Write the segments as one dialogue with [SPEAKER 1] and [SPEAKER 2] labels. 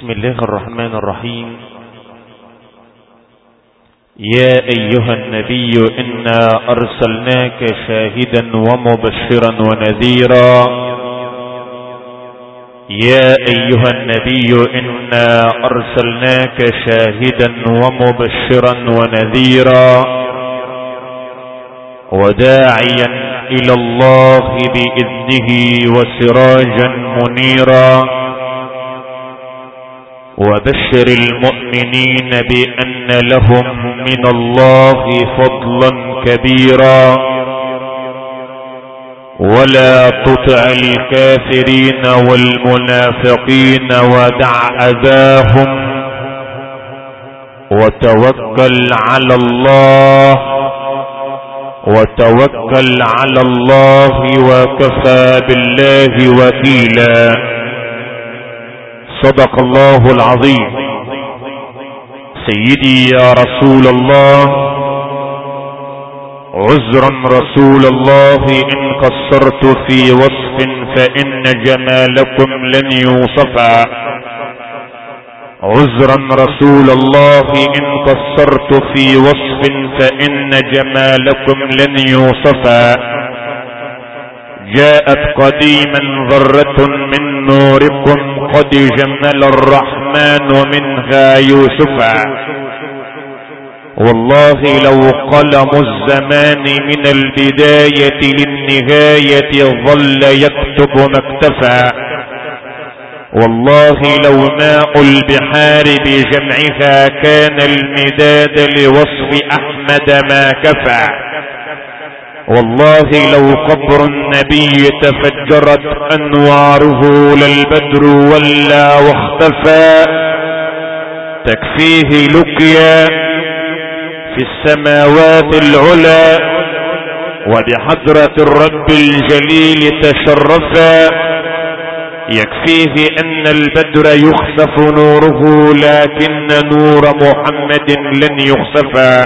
[SPEAKER 1] بسم الله الرحمن الرحيم. يا أيها النبي إنا أرسلناك شاهدا ومبشرا ونذيرا. يا أيها النبي إنا أرسلناك شاهدا ومبشرا ونذيرا. وداعيا إلى الله بإذنه وسراجا منيرا. وبشر المؤمنين بأن لهم من الله فضلا كبيرا. ولا تطع الكافرين والمنافقين ودع أذاهم وتوكل على الله وتوكل على الله وكفى بالله وكيلا. صدق الله العظيم. سيدي يا رسول الله عذرا رسول الله إن قصرت في وصف فإن جمالكم لن يوصفا. عذرا رسول الله إن قصرت في وصف فإن جمالكم لن يوصفا. جاءت قديما ذرة من نوركم قد جمل الرحمن منها يوسفا. والله لو قلم الزمان من البداية للنهاية ظل يكتب مكتفا والله لو ماء البحار بجمعها كان المداد لوصف أحمد ما كفى. والله لو قبر النبي تفجرت أنواره للبدر ولا واختفى. تكفيه لقيا في السماوات العلى وبحضرة الرب الجليل تشرفا. يكفيه أن البدر يخسف نوره لكن نور محمد لن يخسفا.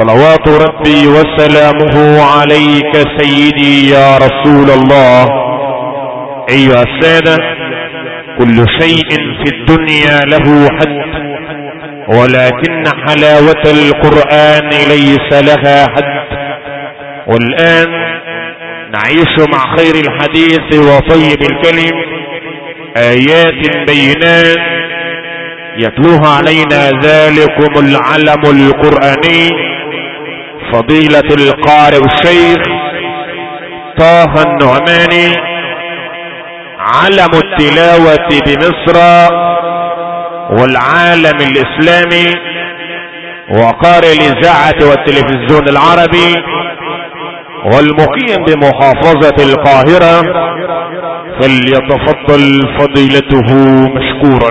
[SPEAKER 1] صلوات ربي وسلامه عليك سيدي يا رسول الله. أيها السادة كل شيء في الدنيا له حد ولكن حلاوة القرآن ليس لها حد. والآن نعيش مع خير الحديث وطيب الكلم. آيات بينات يتلوها علينا ذلكم العلم القرآني. فضيلة القارئ الشيخ طه النعماني علم التلاوة بمصر والعالم الإسلامي وقارئ الإذاعة والتلفزيون العربي والمقيم بمحافظة القاهرة فليتفضل فضيلته مشكورا.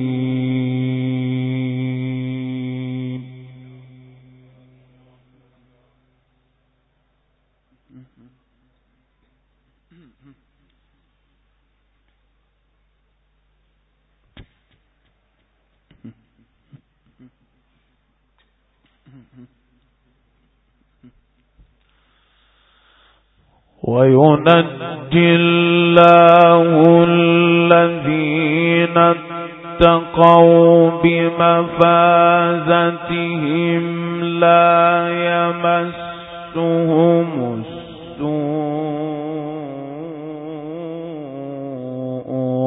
[SPEAKER 2] وينجي الله الذين اتقوا بمفازتهم لا يمسهم السوء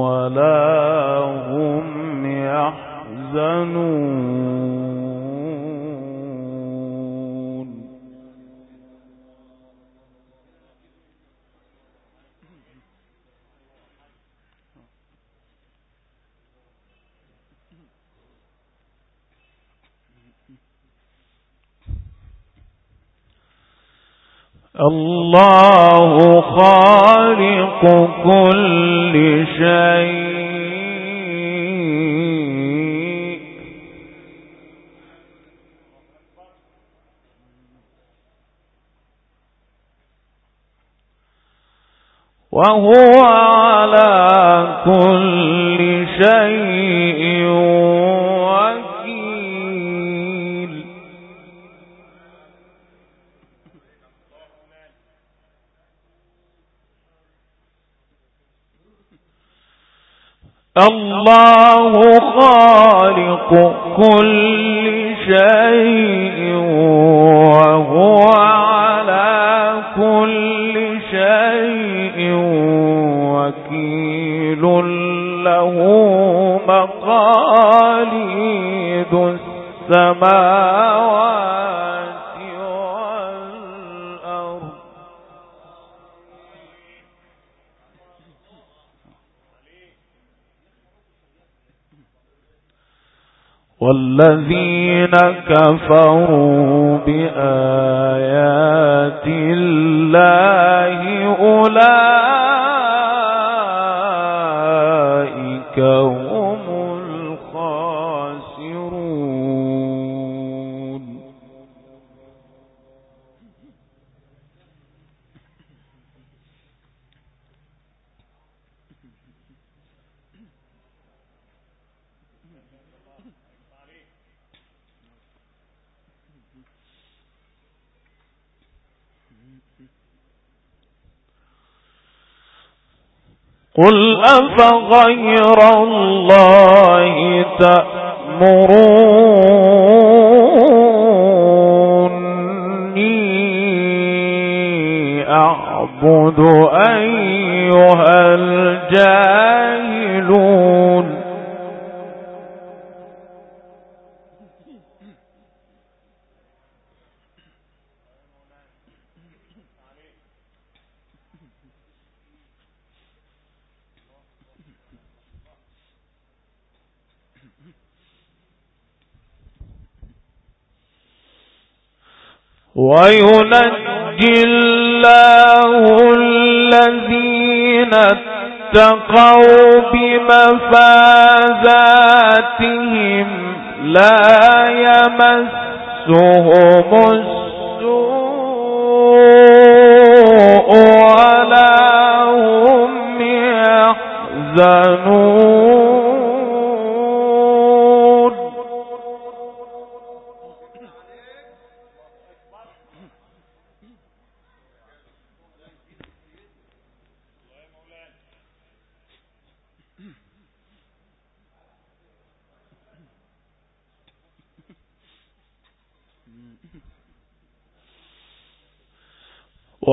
[SPEAKER 2] ولا هم يحزنون. والذين كفروا بآيات الله أولئك قل أفغير الله تأمروني أعبد أيها الجاهلون وينجي الله الذين اتقوا بمفازاتهم لا يمسهم السوء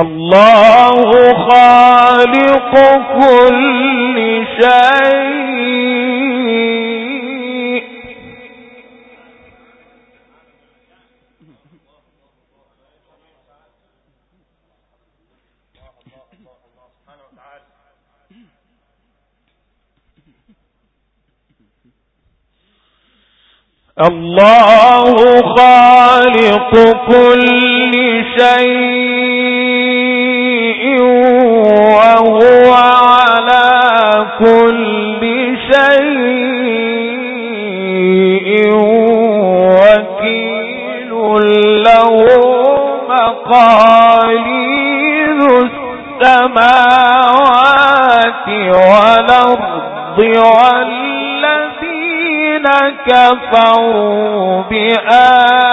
[SPEAKER 2] الله خالق كل شيء. الله خالق كل شيء. وهو على كل شيء وكيل له مقاليد السماوات والأرض والذين كفروا بآيات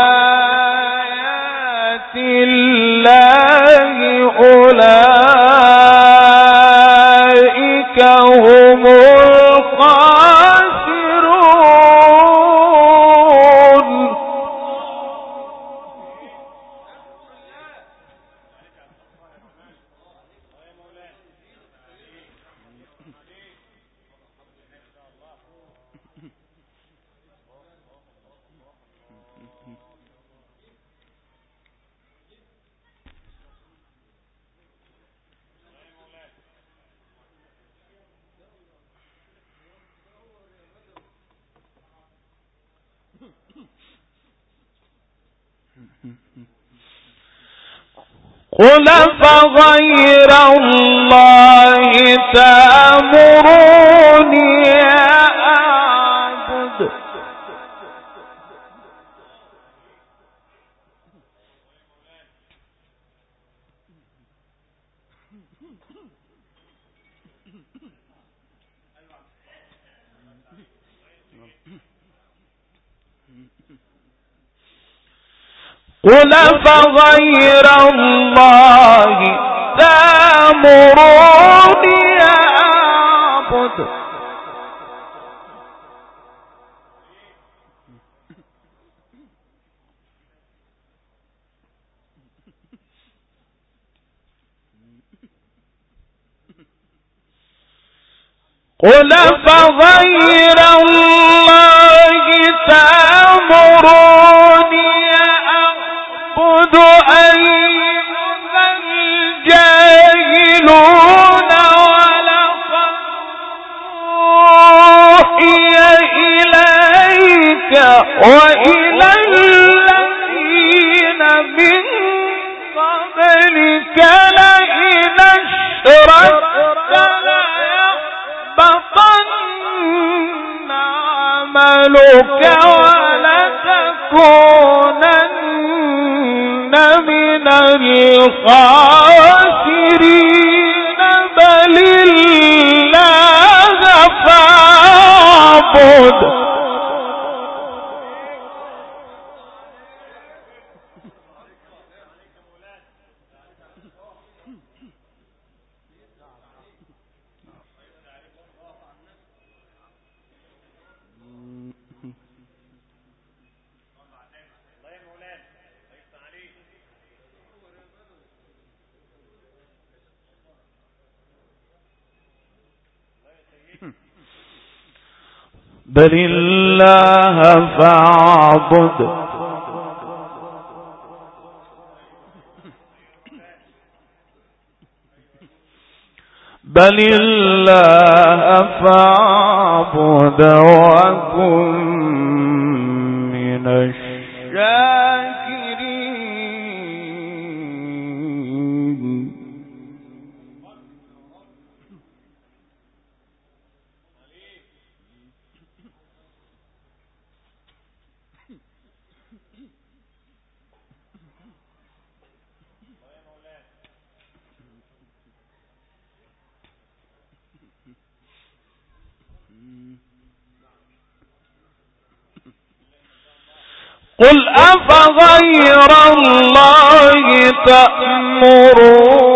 [SPEAKER 2] قل فغير الله تأمروني أعبد قل فغير الله تامروني أعبد قل فغير الله تامروني وإلى الذين من قبلك لئن أشركت ليحبطن عملك ولتكونن من الخاسرين. بل الله فاعبد. بل الله فاعبد. بل الله فاعبد وكن قل أفغير الله تأمروني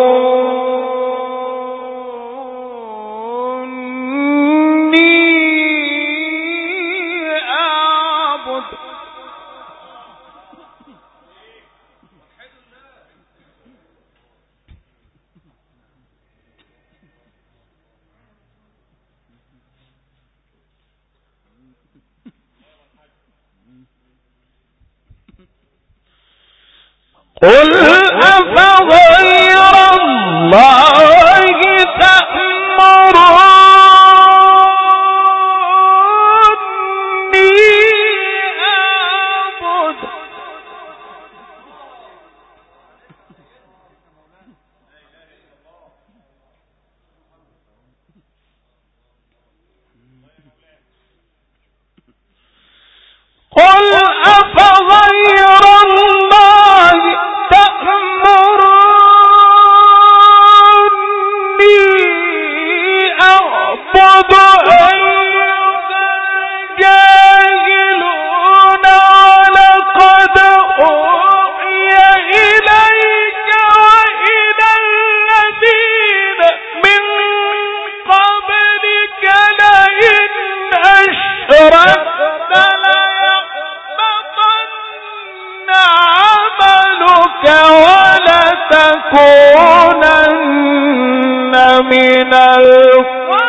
[SPEAKER 2] ولتكونن من الخاسرين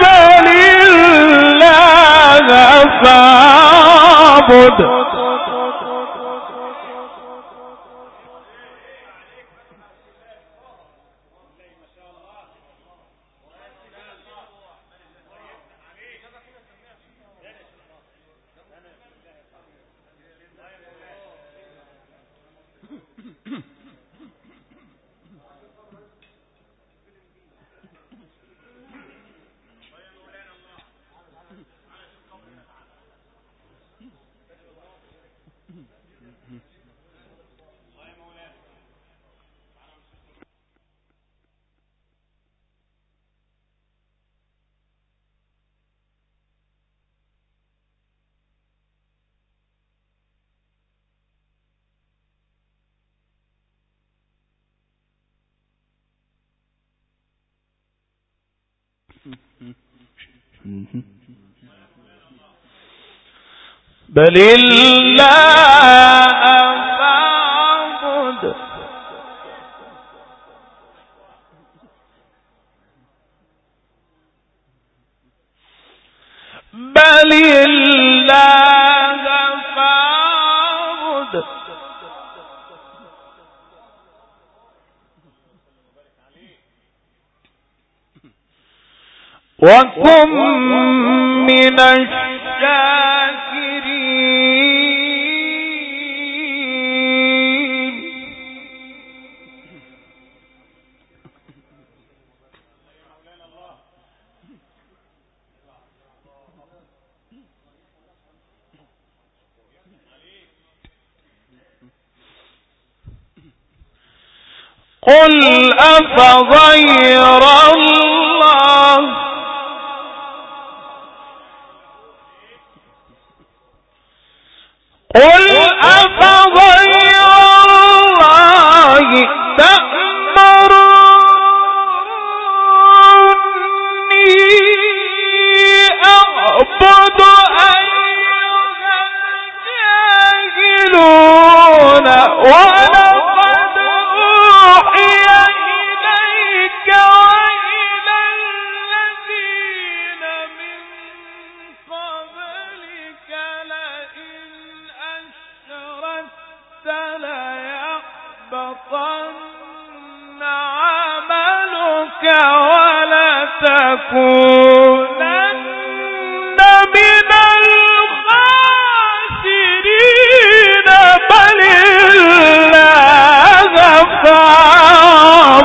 [SPEAKER 2] بل الله فاعبد. بل الله فاعبد بل الله فاعبد وكن من الشيء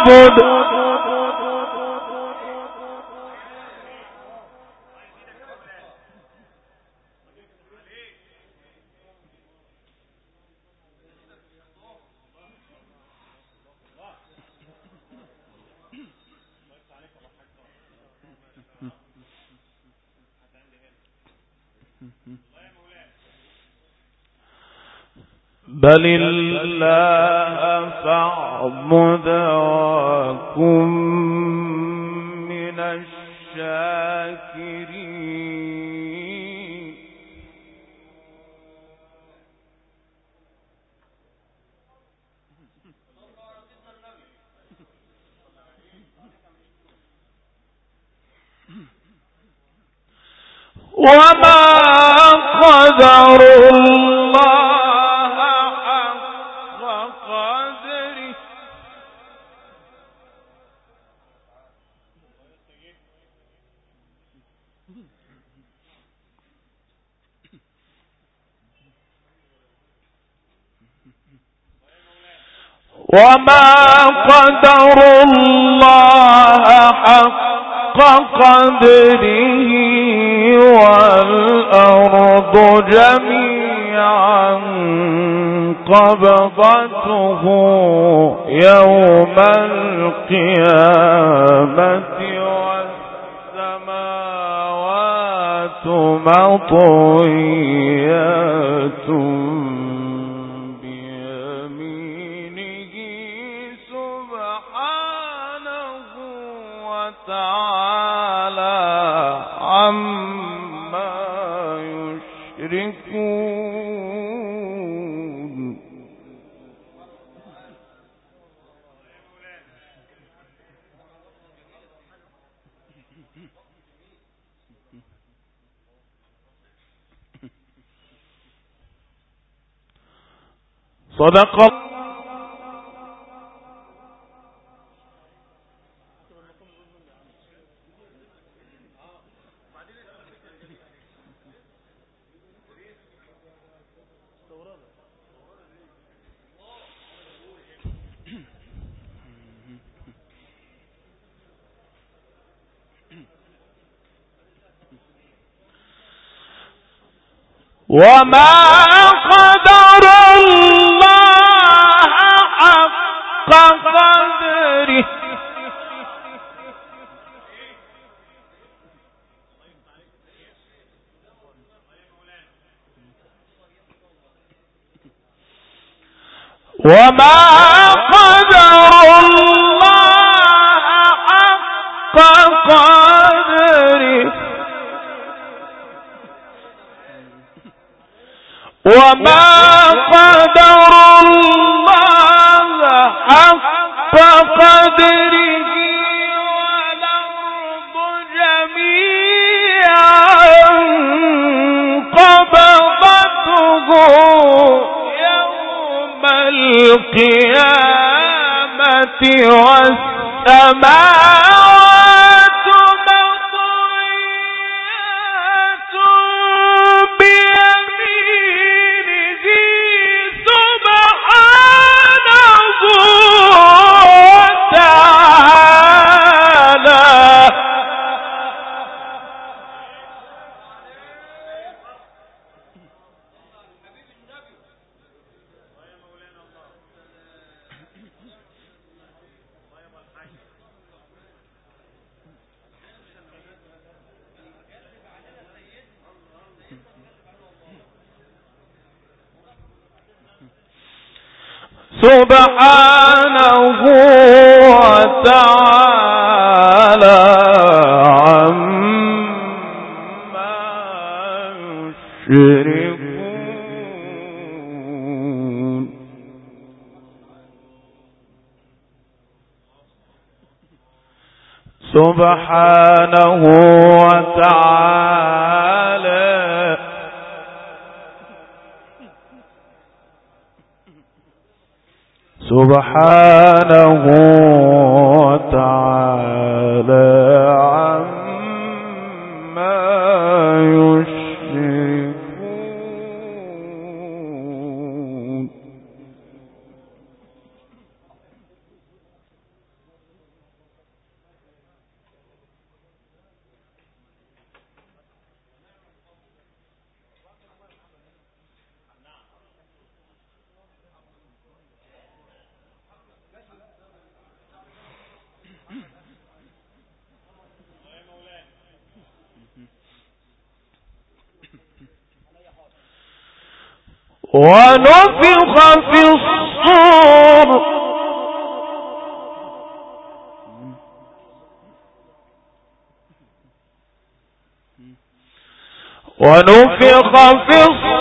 [SPEAKER 2] تعبد بل الله جميعا قبضته يوم القيامة والسماوات مطويات. صدق. وما وما قدر الله حق قدره. وما قدر القيامة والسماء سبحانه وتعالى. سبحانه وتعالى. ونفخ في الصور. ونفخ في الصور.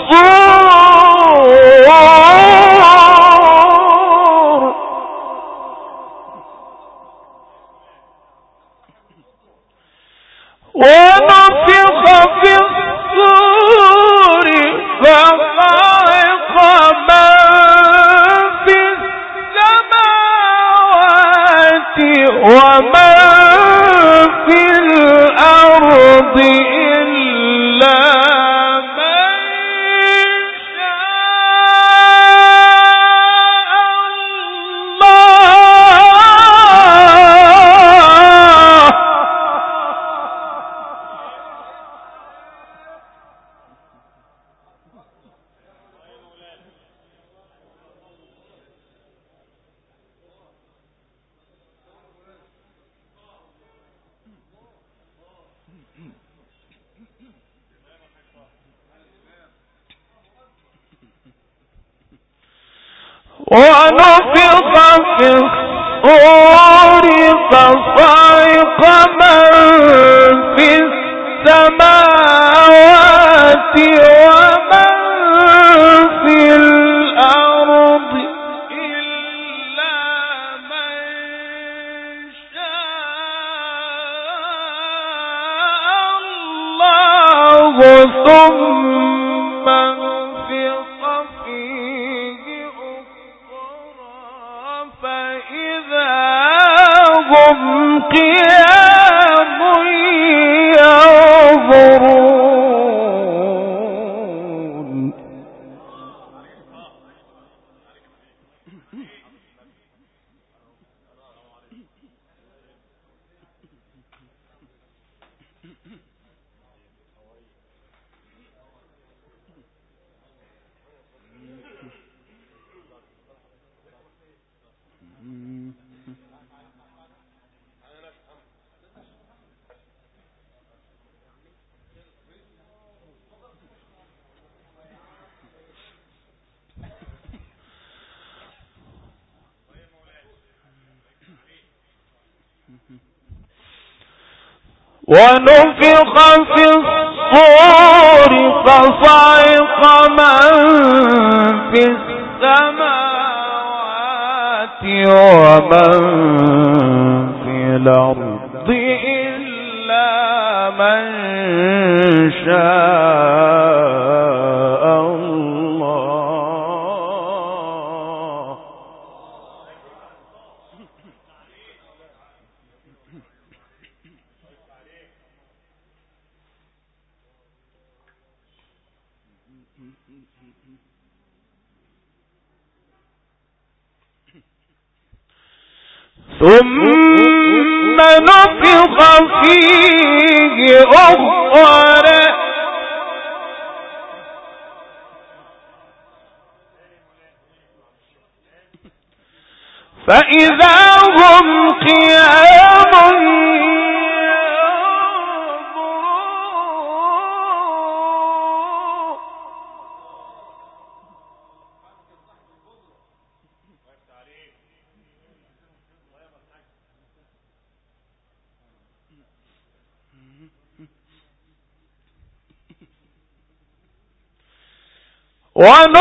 [SPEAKER 2] ونفخ في الصور فصعق من في السماوات ومن في الأرض إلا من شاء. ثم نفخ فيه أخرى. فإذا هم قيام One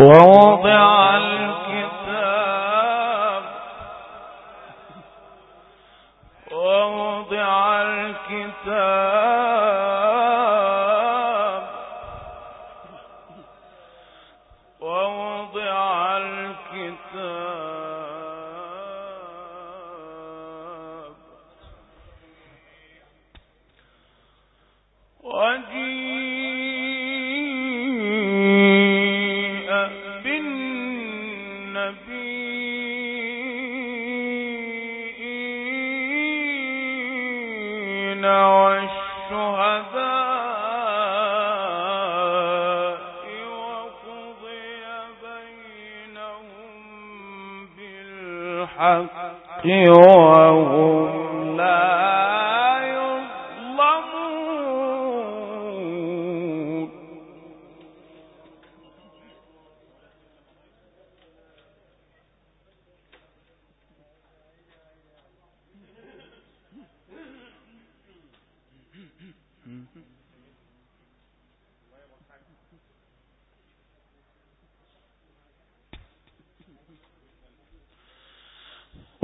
[SPEAKER 2] ووضع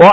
[SPEAKER 2] wa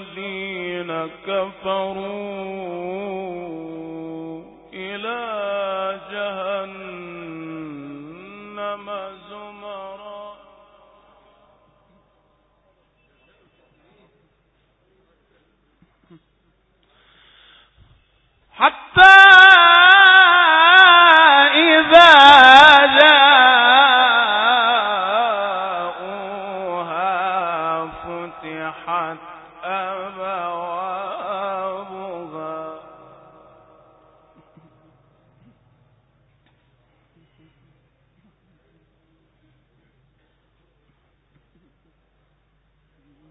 [SPEAKER 2] الذين كفروا إلى جهنم زمرا. حتى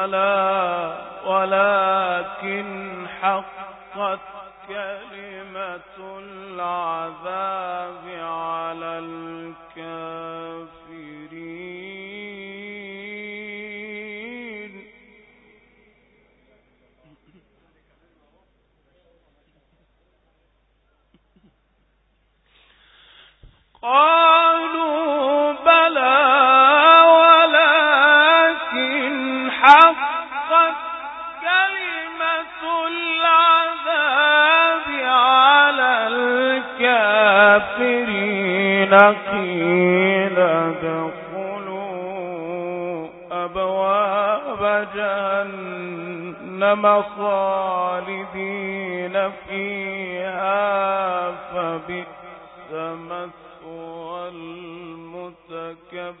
[SPEAKER 2] ولا ولكن حقت كلمة العذاب على الكافرين. قال قيل ادخلوا أبواب جهنم خالدين فيها فبئس مثوى المتكبرين.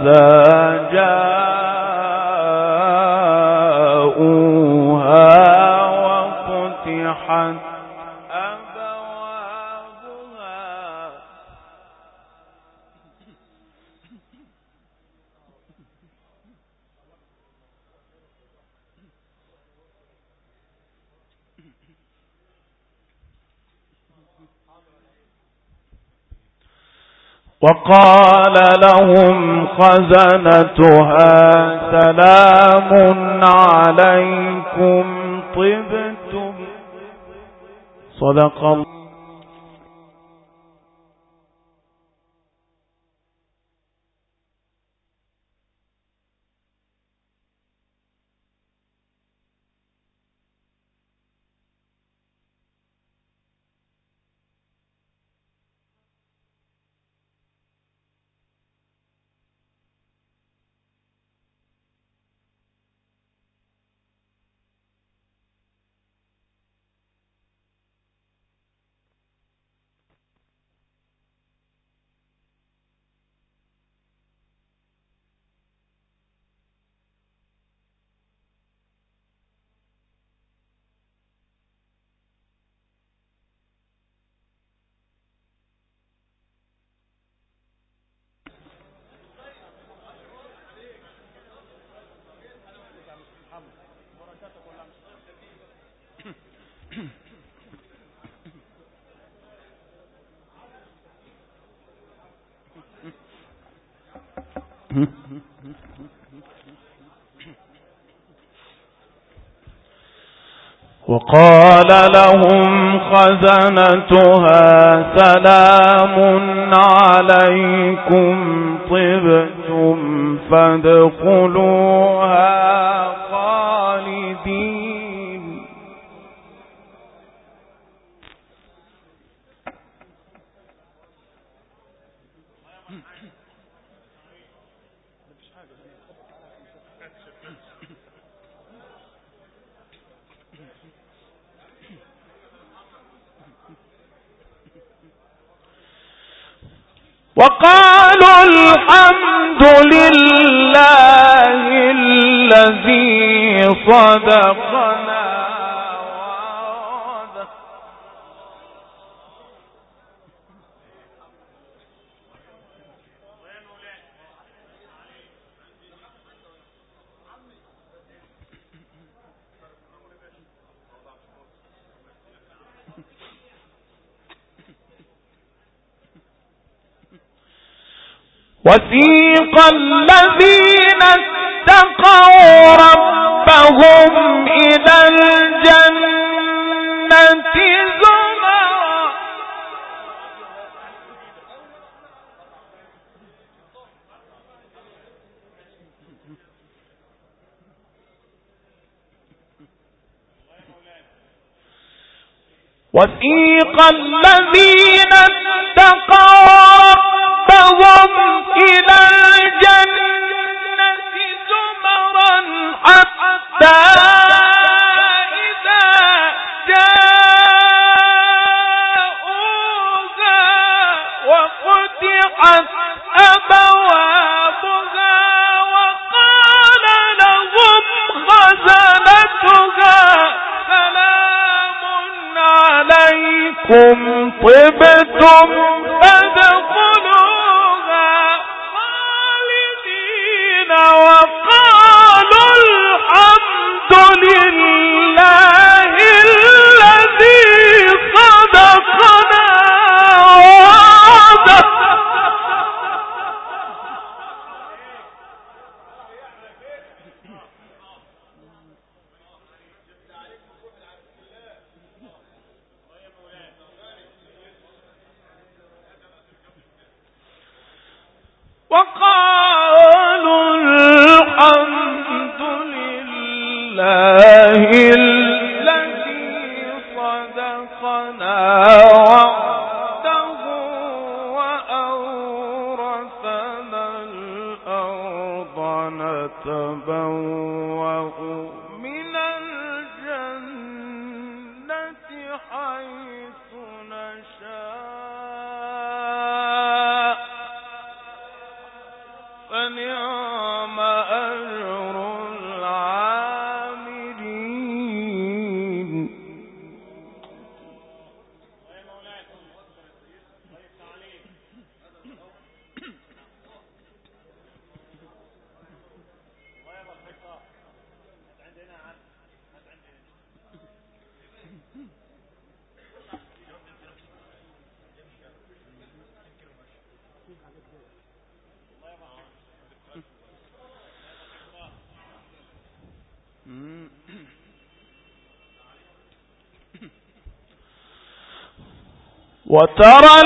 [SPEAKER 2] عذاب وقال لهم خزنتها سلام عليكم طبتم. صدق الله. وقال لهم خزنتها سلام عليكم طبتم فادخلوها صدقنا وسيق الذين اتقوا ربهم إلى وترى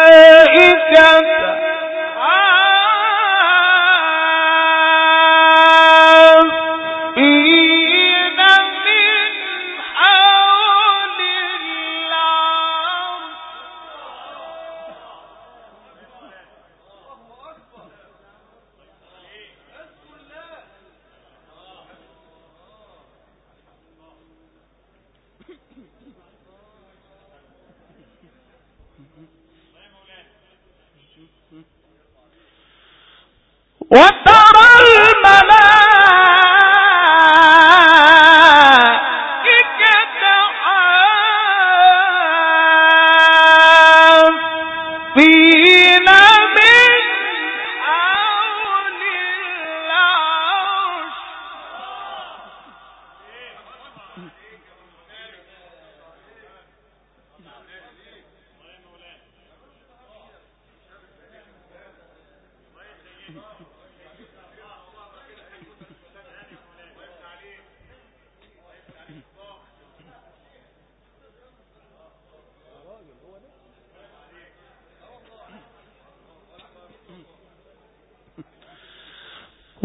[SPEAKER 2] الملائكة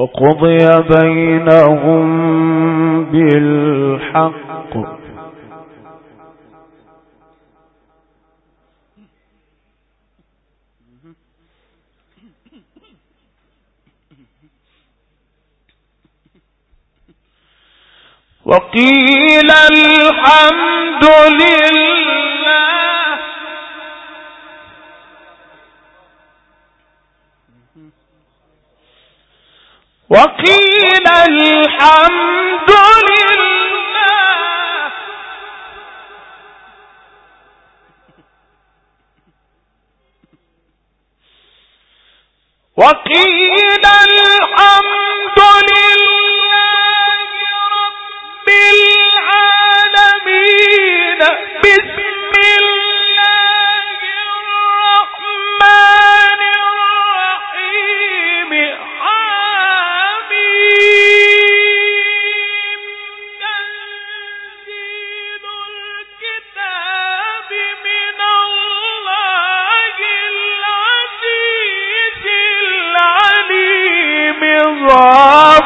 [SPEAKER 2] وقضي بينهم بالحق. وقيل الحمد لله وقيل الحمد لله. وقيل الحمد لله.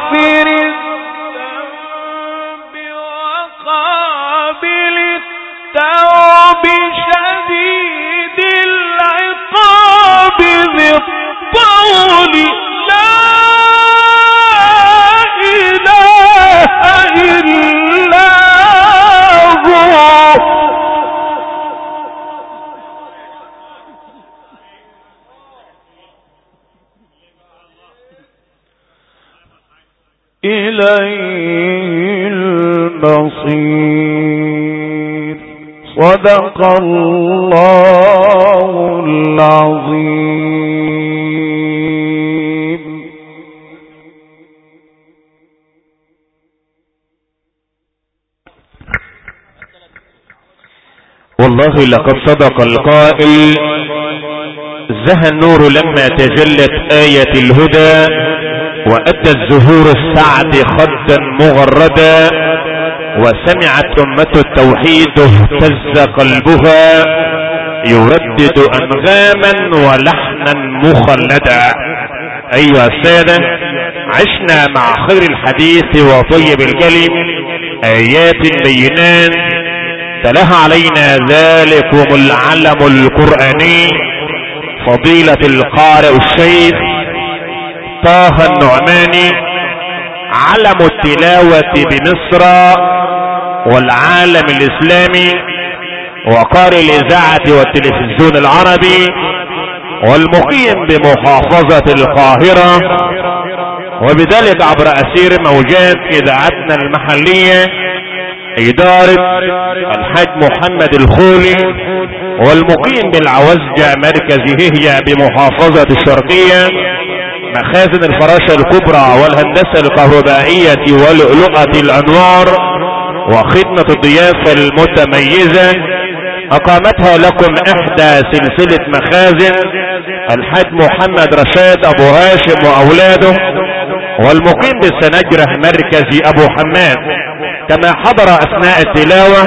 [SPEAKER 2] غافر صدق الله العظيم.
[SPEAKER 1] والله لقد صدق القائل زهى النور لما تجلت آية الهدى وأتى الزهور السعد خدا مغردا. وسمعت أمة التوحيد اهتز قلبها يردد أنغاما ولحنا مخلدا. أيها السادة عشنا مع خير الحديث وطيب الكلم آيات بينات تلاها علينا ذلكم العلم القرآني فضيلة القارئ الشيخ طه النعماني. علم التلاوة بمصر والعالم الإسلامي وقارئ الإذاعة والتلفزيون العربي والمقيم بمحافظة القاهرة. وبذلك عبر أسير موجات إذاعتنا المحلية إدارة الحاج محمد الخولي والمقيم بالعوزجة مركز هي بمحافظة الشرقية. مخازن الفراشة الكبرى والهندسة الكهربائية ولؤلؤة الأنوار وخدمة الضيافة المتميزة أقامتها لكم إحدى سلسلة مخازن الحاج محمد رشاد أبو هاشم وأولاده والمقيم بالسنجرة مركز أبو حماد. كما حضر أثناء التلاوة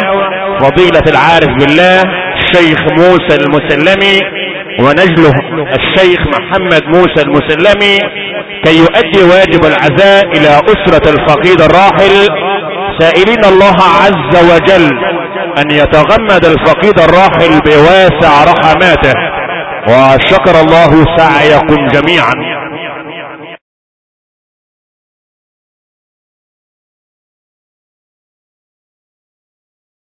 [SPEAKER 1] فضيلة العارف بالله الشيخ موسى المسلمي ونجله الشيخ محمد موسى المسلمي كي يؤدي واجب العزاء إلى أسرة الفقيد الراحل. سائلين الله عز وجل أن يتغمد الفقيد الراحل بواسع رحماته. وشكر الله سعيكم جميعا.